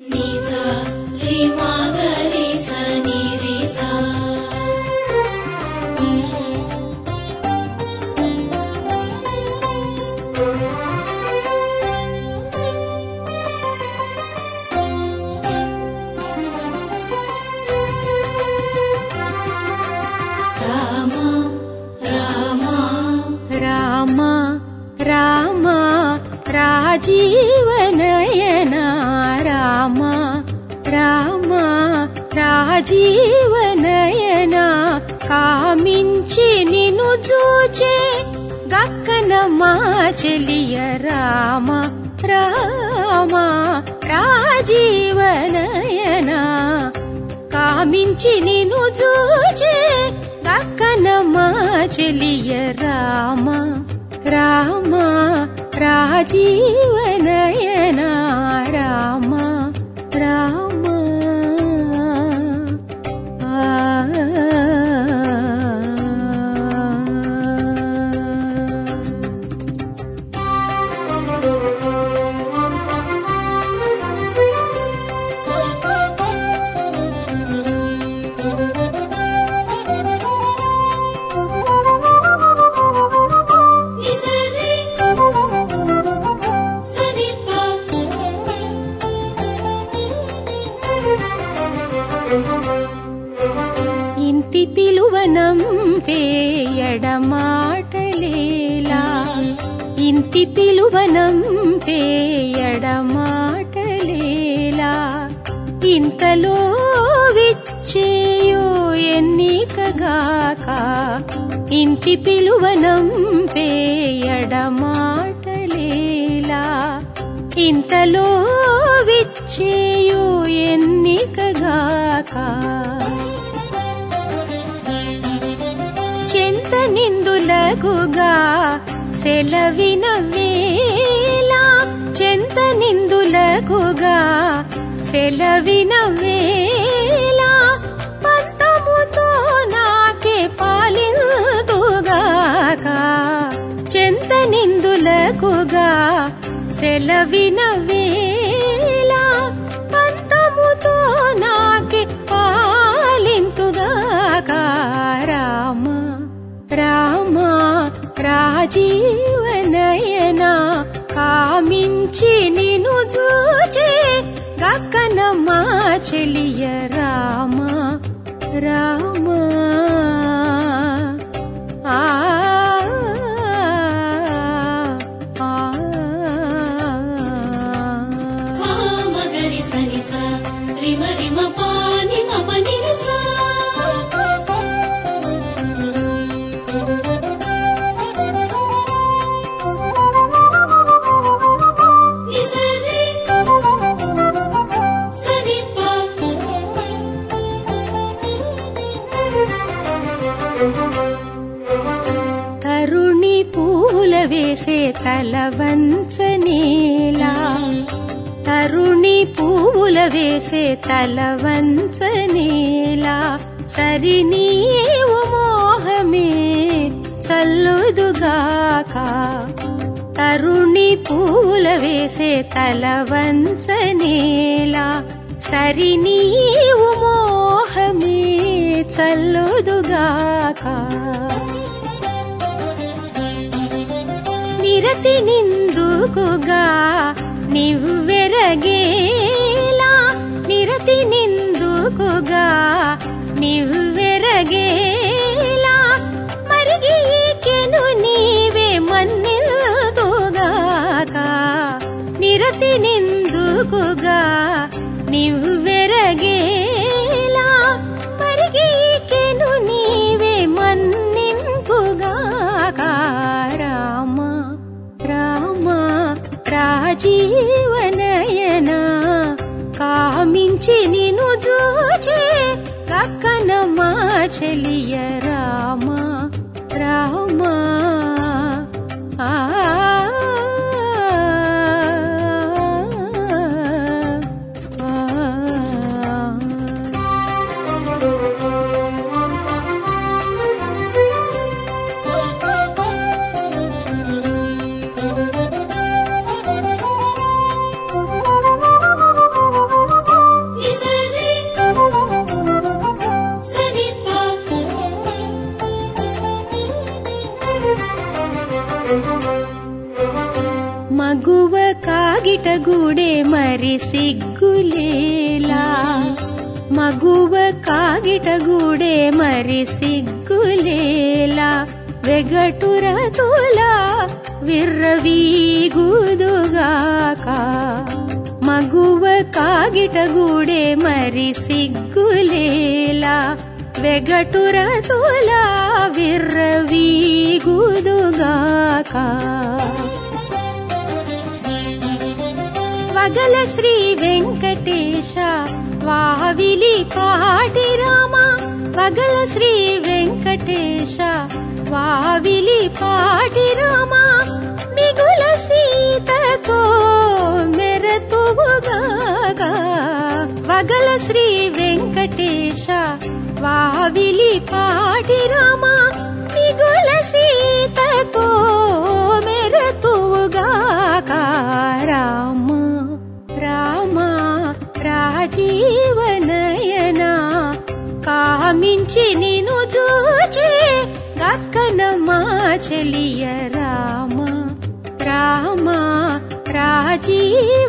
Jesus. రాజీవనయన Rama Rama రాజీవనయన కామించి నిను చూచే గక్కన మా చెలియ రామ రామ రాజీవనయన కామించి నిను చూచే గక్కన మా చెలియ రామ రామ राजीवनयना राम रा ఇంటి పిలువనం పేయడమాటలేలా. ఇంటి పిలువనం పేయడమాటలేలా. ఇంతలో విచ్చేయో ఎన్నికగాక ఇంటి పిలువనం పేయడమాటలేలా. ఇంతలో విచ్చేయో ఎన్నికగాక. చెంత నిందులగుగా సెలవిన వేళ. చెంత నిందులగుగా సెలవిన వేళ. పంతముతో నాకే పాలిందుగాక. చెంత నిందులకుగా సెలవిన వేళ. రామ రామ రాజీవనయన కామించి నిను చూచే గక్కన మా చెలియ రామ రామ. ఆ మగరి సని రిమ రిమ పాని మమ నిరస. వేసే తల వంచనేలా. సరి నీవు మోహమే చల్లుదుగాక. తరుణి పూల వేసే తల వంచనేలా. సరి నీవు మోహమే చల్లుదుగాక. నిరతి నిందుకుగా నివ్వెరగే నిందుకుగా నివ్వెరగే. राहु సిగ్గులేలా మగువ కాగిటగూడే మరి సిగ్గులేలా వెగటురతులా విర్రవీగుదుగాక మగువ కాగిటగూడే మరి సిగ్గులేలా వెగటురతులా విర్రవీగుదుగాక శ్రీ వెంకటేశ వావిలి పాటి రామ వగల శ్రీ వెంకటేశ వావిలి పాటి రామ మిగుల సీతకో మెరతువుగాగా. వగల శ్రీ వెంకటేశ వావిలి పాటి రామ నుంచి నేను చూచే గక్కనమ్మా చెలియ రామ రామ రాజీవనయనా